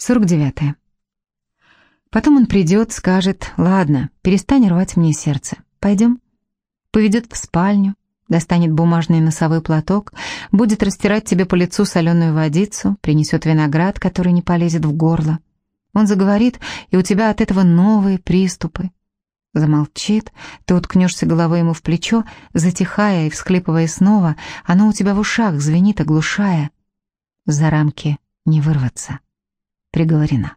49. Потом он придет, скажет, ладно, перестань рвать мне сердце, пойдем. Поведет в спальню, достанет бумажный носовой платок, будет растирать тебе по лицу соленую водицу, принесет виноград, который не полезет в горло. Он заговорит, и у тебя от этого новые приступы. Замолчит, ты уткнешься головой ему в плечо, затихая и всхлипывая снова, оно у тебя в ушах звенит, оглушая. За рамки не вырваться приговорена.